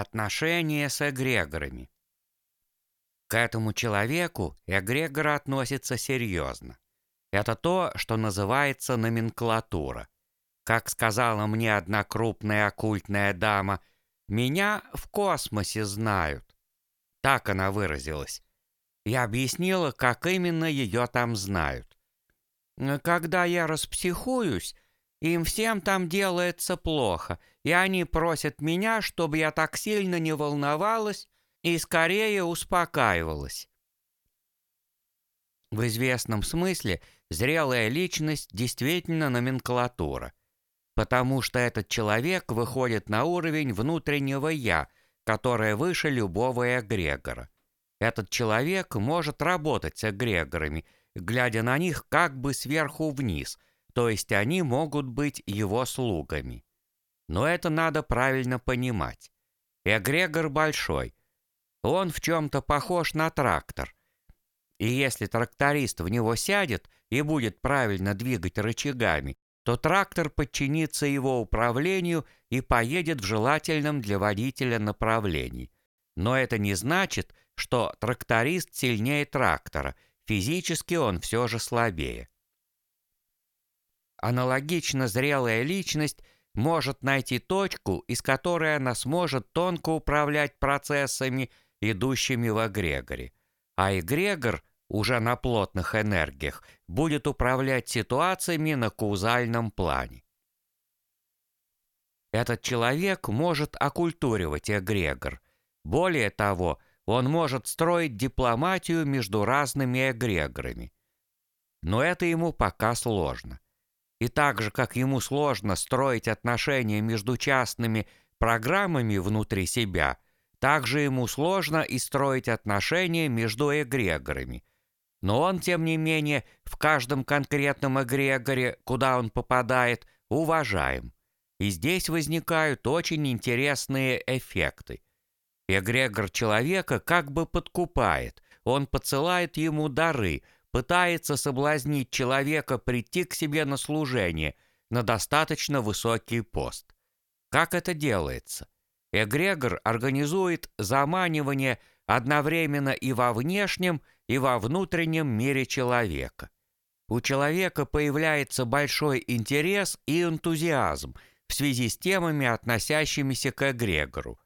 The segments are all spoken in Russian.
Отношения с эгрегорами. К этому человеку эгрегор относится серьезно. Это то, что называется номенклатура. Как сказала мне одна крупная оккультная дама, «Меня в космосе знают». Так она выразилась. Я объяснила, как именно ее там знают. Когда я распсихуюсь, им всем там делается плохо, и они просят меня, чтобы я так сильно не волновалась и скорее успокаивалась. В известном смысле зрелая личность действительно номенклатура, потому что этот человек выходит на уровень внутреннего «я», которое выше любого эгрегора. Этот человек может работать с эгрегорами, глядя на них как бы сверху вниз – то есть они могут быть его слугами. Но это надо правильно понимать. Эгрегор большой. Он в чем-то похож на трактор. И если тракторист в него сядет и будет правильно двигать рычагами, то трактор подчинится его управлению и поедет в желательном для водителя направлении. Но это не значит, что тракторист сильнее трактора, физически он все же слабее. Аналогично зрелая личность может найти точку, из которой она сможет тонко управлять процессами, идущими в эгрегоре. А эгрегор уже на плотных энергиях будет управлять ситуациями на каузальном плане. Этот человек может оккультуривать эгрегор. Более того, он может строить дипломатию между разными эгрегорами. Но это ему пока сложно. И так же, как ему сложно строить отношения между частными программами внутри себя, так же ему сложно и строить отношения между эгрегорами. Но он, тем не менее, в каждом конкретном эгрегоре, куда он попадает, уважаем. И здесь возникают очень интересные эффекты. Эгрегор человека как бы подкупает, он подсылает ему дары – пытается соблазнить человека прийти к себе на служение, на достаточно высокий пост. Как это делается? Эгрегор организует заманивание одновременно и во внешнем, и во внутреннем мире человека. У человека появляется большой интерес и энтузиазм в связи с темами, относящимися к эгрегору.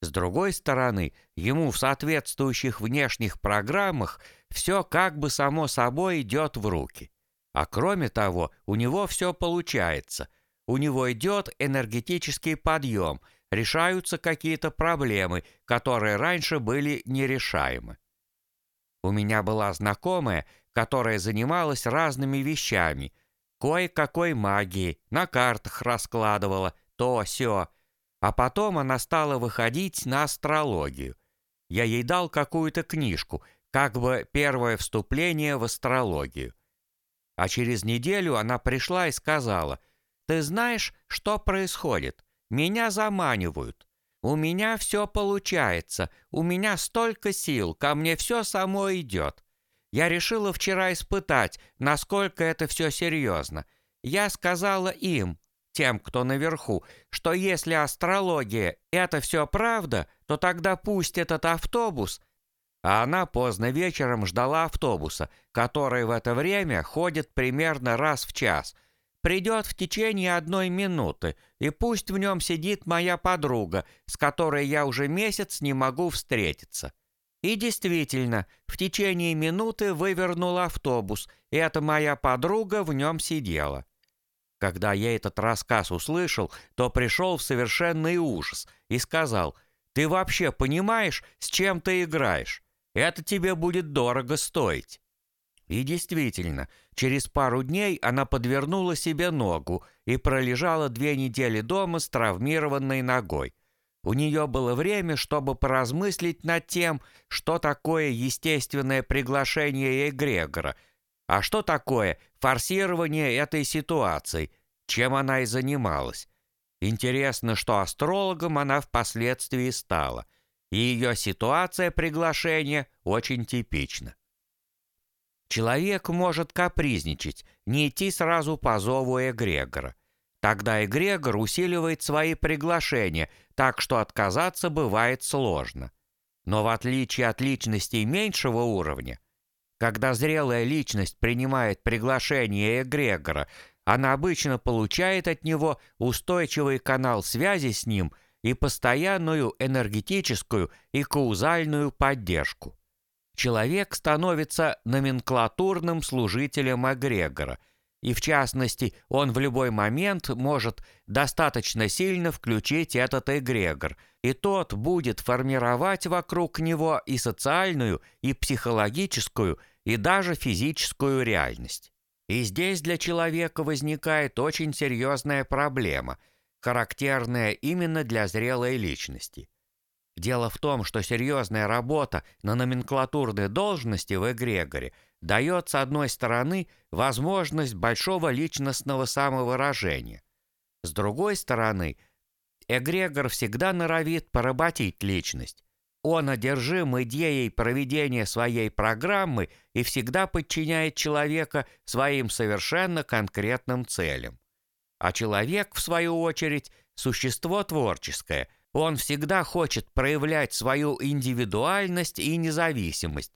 С другой стороны, ему в соответствующих внешних программах все как бы само собой идет в руки. А кроме того, у него все получается. У него идет энергетический подъем, решаются какие-то проблемы, которые раньше были нерешаемы. У меня была знакомая, которая занималась разными вещами, кое-какой магией, на картах раскладывала, то все. А потом она стала выходить на астрологию. Я ей дал какую-то книжку, как бы первое вступление в астрологию. А через неделю она пришла и сказала, «Ты знаешь, что происходит? Меня заманивают. У меня все получается, у меня столько сил, ко мне все само идет. Я решила вчера испытать, насколько это все серьезно. Я сказала им, тем, кто наверху, что если астрология — это все правда, то тогда пусть этот автобус — а она поздно вечером ждала автобуса, который в это время ходит примерно раз в час. Придет в течение одной минуты, и пусть в нем сидит моя подруга, с которой я уже месяц не могу встретиться. И действительно, в течение минуты вывернул автобус, и эта моя подруга в нем сидела. Когда я этот рассказ услышал, то пришел в совершенный ужас и сказал, «Ты вообще понимаешь, с чем ты играешь?» Это тебе будет дорого стоить». И действительно, через пару дней она подвернула себе ногу и пролежала две недели дома с травмированной ногой. У нее было время, чтобы поразмыслить над тем, что такое естественное приглашение эгрегора, а что такое форсирование этой ситуации, чем она и занималась. Интересно, что астрологом она впоследствии стала и ее ситуация приглашения очень типична. Человек может капризничать, не идти сразу по зову эгрегора. Тогда эгрегор усиливает свои приглашения, так что отказаться бывает сложно. Но в отличие от личностей меньшего уровня, когда зрелая личность принимает приглашение эгрегора, она обычно получает от него устойчивый канал связи с ним и постоянную энергетическую и каузальную поддержку. Человек становится номенклатурным служителем эгрегора – и в частности, он в любой момент может достаточно сильно включить этот эгрегор, и тот будет формировать вокруг него и социальную, и психологическую, и даже физическую реальность. И здесь для человека возникает очень серьезная проблема, характерная именно для зрелой личности. Дело в том, что серьезная работа на номенклатурной должности в эгрегоре – дает, с одной стороны, возможность большого личностного самовыражения. С другой стороны, эгрегор всегда норовит поработить личность. Он одержим идеей проведения своей программы и всегда подчиняет человека своим совершенно конкретным целям. А человек, в свою очередь, существо творческое. Он всегда хочет проявлять свою индивидуальность и независимость,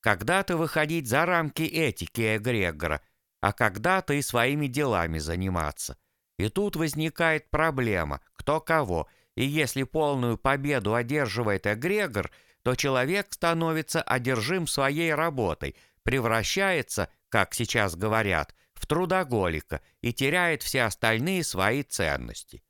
когда-то выходить за рамки этики эгрегора, а когда-то и своими делами заниматься. И тут возникает проблема, кто кого, и если полную победу одерживает эгрегор, то человек становится одержим своей работой, превращается, как сейчас говорят, трудоголика и теряет все остальные свои ценности.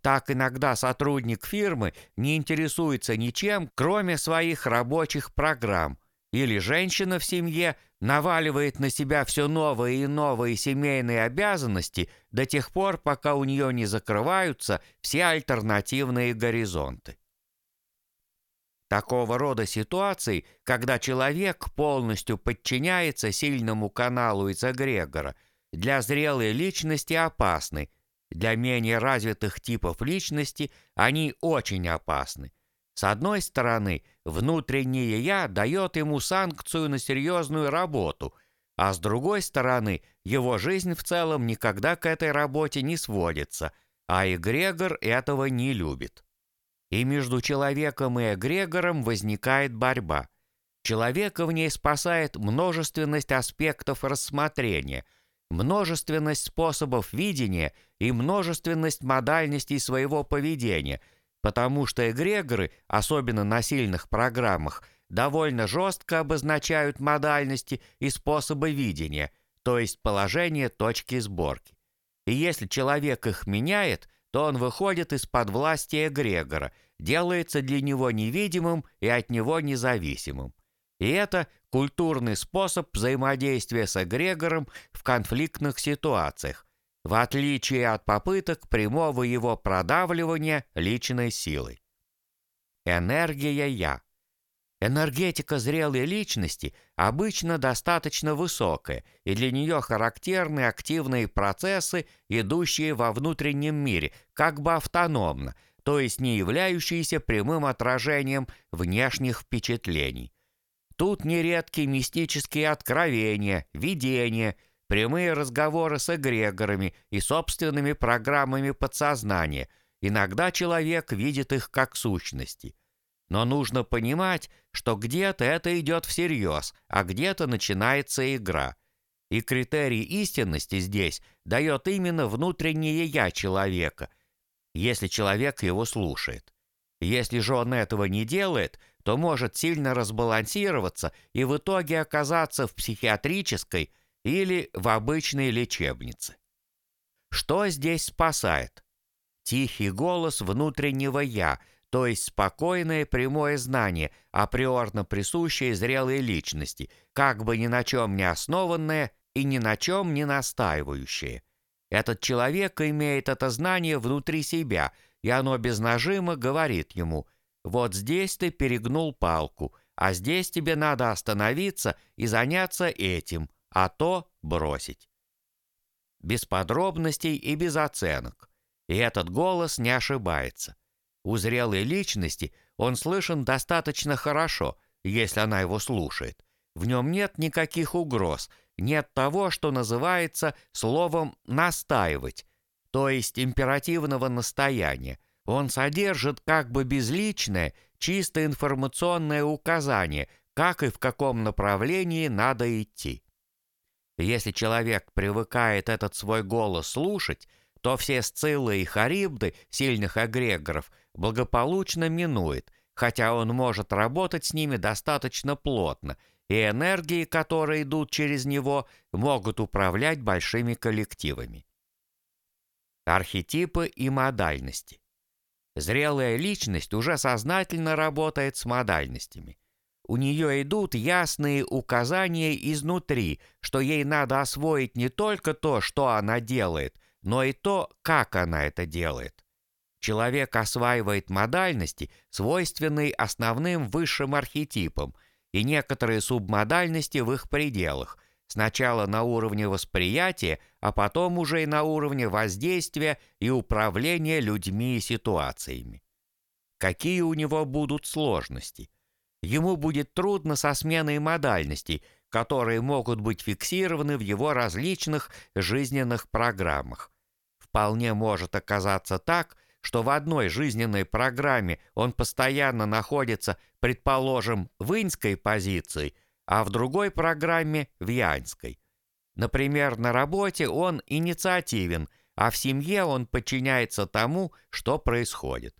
Так иногда сотрудник фирмы не интересуется ничем, кроме своих рабочих программ, или женщина в семье наваливает на себя все новые и новые семейные обязанности до тех пор, пока у нее не закрываются все альтернативные горизонты. Такого рода ситуации, когда человек полностью подчиняется сильному каналу из эгрегора, для зрелой личности опасны, для менее развитых типов личности они очень опасны – с одной стороны, внутреннее «я» дает ему санкцию на серьезную работу, а с другой стороны, его жизнь в целом никогда к этой работе не сводится, а эгрегор этого не любит. И между человеком и эгрегором возникает борьба. Человека в ней спасает множественность аспектов рассмотрения, множественность способов видения и множественность модальностей своего поведения – потому что эгрегоры, особенно на сильных программах, довольно жестко обозначают модальности и способы видения, то есть положение точки сборки. И если человек их меняет, то он выходит из-под власти эгрегора, делается для него невидимым и от него независимым. И это культурный способ взаимодействия с эгрегором в конфликтных ситуациях, в отличие от попыток прямого его продавливания личной силой. Энергия «я». Энергетика зрелой личности обычно достаточно высокая, и для нее характерны активные процессы, идущие во внутреннем мире, как бы автономно, то есть не являющиеся прямым отражением внешних впечатлений. Тут нередки мистические откровения, видения – прямые разговоры с эгрегорами и собственными программами подсознания. Иногда человек видит их как сущности. Но нужно понимать, что где-то это идет всерьез, а где-то начинается игра. И критерий истинности здесь дает именно внутреннее «я» человека, если человек его слушает. Если же он этого не делает, то может сильно разбалансироваться и в итоге оказаться в психиатрической – или в обычной лечебнице. Что здесь спасает? Тихий голос внутреннего «я», то есть спокойное прямое знание, априорно присущее зрелой личности, как бы ни на чем не основанное и ни на чем не настаивающее. Этот человек имеет это знание внутри себя, и оно без нажима говорит ему «Вот здесь ты перегнул палку, а здесь тебе надо остановиться и заняться этим, а то бросить. Без подробностей и без оценок. И этот голос не ошибается. У зрелой личности он слышен достаточно хорошо, если она его слушает. В нем нет никаких угроз, нет того, что называется словом «настаивать», то есть императивного настояния. Он содержит как бы безличное, чисто информационное указание, как и в каком направлении надо идти. Если человек привыкает этот свой голос слушать, то все сциллы и харибды сильных эгрегоров благополучно минует, хотя он может работать с ними достаточно плотно, и энергии, которые идут через него, могут управлять большими коллективами. Архетипы и модальности. Зрелая личность уже сознательно работает с модальностями. У нее идут ясные указания изнутри, что ей надо освоить не только то, что она делает, но и то, как она это делает. Человек осваивает модальности, свойственные основным высшим архетипам, и некоторые субмодальности в их пределах, сначала на уровне восприятия, а потом уже и на уровне воздействия и управления людьми и ситуациями. Какие у него будут сложности? Ему будет трудно со сменой модальностей, которые могут быть фиксированы в его различных жизненных программах. Вполне может оказаться так, что в одной жизненной программе он постоянно находится, предположим, в иньской позиции, а в другой программе – в янской. Например, на работе он инициативен, а в семье он подчиняется тому, что происходит.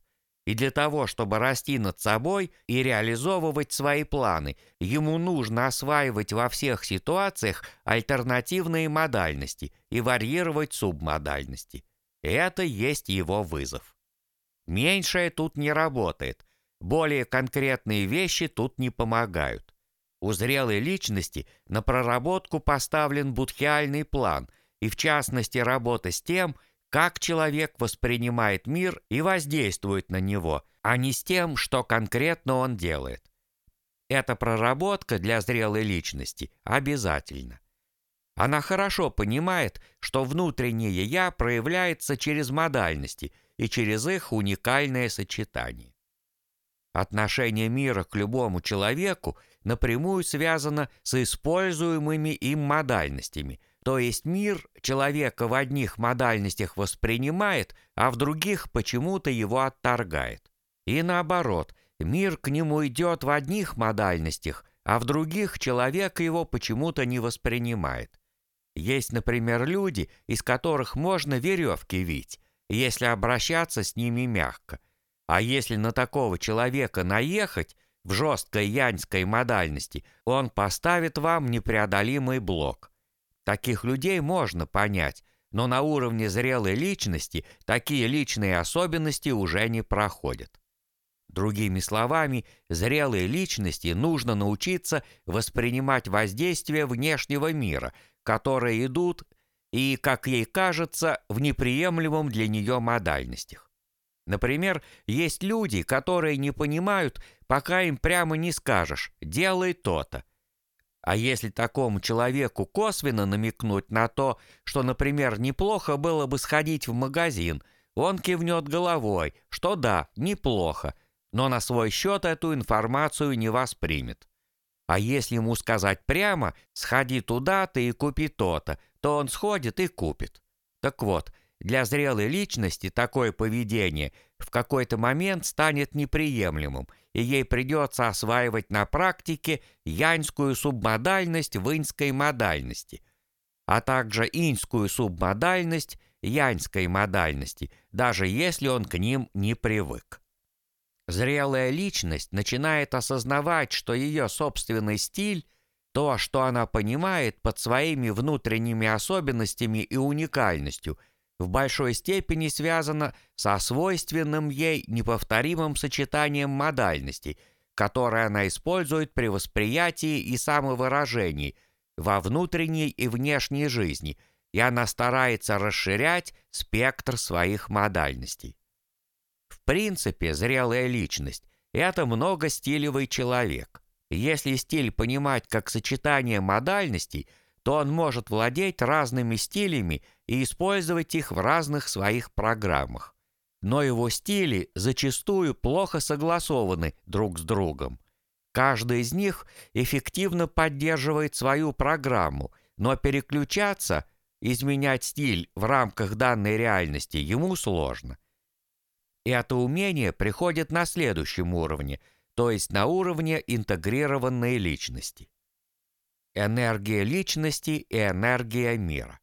И для того, чтобы расти над собой и реализовывать свои планы, ему нужно осваивать во всех ситуациях альтернативные модальности и варьировать субмодальности. Это есть его вызов. Меньшее тут не работает, более конкретные вещи тут не помогают. У зрелой личности на проработку поставлен будхиальный план, и в частности работа с тем – как человек воспринимает мир и воздействует на него, а не с тем, что конкретно он делает. Эта проработка для зрелой личности обязательна. Она хорошо понимает, что внутреннее «я» проявляется через модальности и через их уникальное сочетание. Отношение мира к любому человеку напрямую связано с используемыми им модальностями – то есть мир человека в одних модальностях воспринимает, а в других почему-то его отторгает. И наоборот, мир к нему идет в одних модальностях, а в других человек его почему-то не воспринимает. Есть, например, люди, из которых можно веревки вить, если обращаться с ними мягко. А если на такого человека наехать в жесткой яньской модальности, он поставит вам непреодолимый блок. Таких людей можно понять, но на уровне зрелой личности такие личные особенности уже не проходят. Другими словами, зрелой личности нужно научиться воспринимать воздействия внешнего мира, которые идут и, как ей кажется, в неприемлемом для нее модальностях. Например, есть люди, которые не понимают, пока им прямо не скажешь «делай то-то», а если такому человеку косвенно намекнуть на то, что, например, неплохо было бы сходить в магазин, он кивнет головой, что да, неплохо, но на свой счет эту информацию не воспримет. А если ему сказать прямо «сходи туда-то и купи то-то», то он сходит и купит. Так вот, для зрелой личности такое поведение в какой-то момент станет неприемлемым – и ей придется осваивать на практике яньскую субмодальность в иньской модальности, а также иньскую субмодальность яньской модальности, даже если он к ним не привык. Зрелая личность начинает осознавать, что ее собственный стиль – то, что она понимает под своими внутренними особенностями и уникальностью – в большой степени связано со свойственным ей неповторимым сочетанием модальностей, которые она использует при восприятии и самовыражении во внутренней и внешней жизни, и она старается расширять спектр своих модальностей. В принципе, зрелая личность – это многостилевый человек. Если стиль понимать как сочетание модальностей – то он может владеть разными стилями и использовать их в разных своих программах. Но его стили зачастую плохо согласованы друг с другом. Каждый из них эффективно поддерживает свою программу, но переключаться изменять стиль в рамках данной реальности ему сложно. Это умение приходит на следующем уровне, то есть на уровне интегрированной личности. Энергия личности и энергия мира.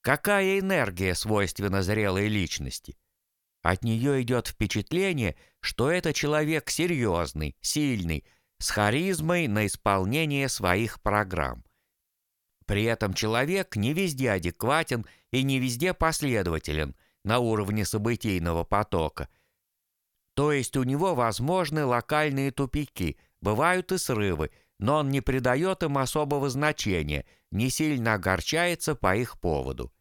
Какая энергия свойственна зрелой личности? От нее идет впечатление, что это человек серьезный, сильный, с харизмой на исполнение своих программ. При этом человек не везде адекватен и не везде последователен на уровне событийного потока. То есть у него возможны локальные тупики, бывают и срывы, но он не придает им особого значения, не сильно огорчается по их поводу.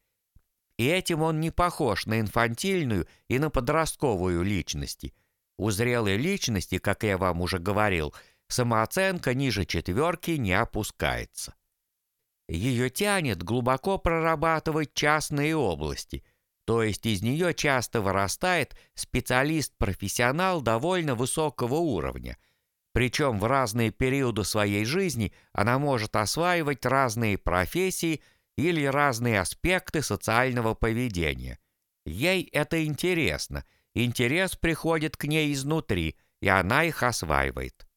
И этим он не похож на инфантильную и на подростковую личности. У зрелой личности, как я вам уже говорил, самооценка ниже четверки не опускается. Ее тянет глубоко прорабатывать частные области, то есть из нее часто вырастает специалист-профессионал довольно высокого уровня. Причем в разные периоды своей жизни она может осваивать разные профессии или разные аспекты социального поведения. Ей это интересно, интерес приходит к ней изнутри, и она их осваивает.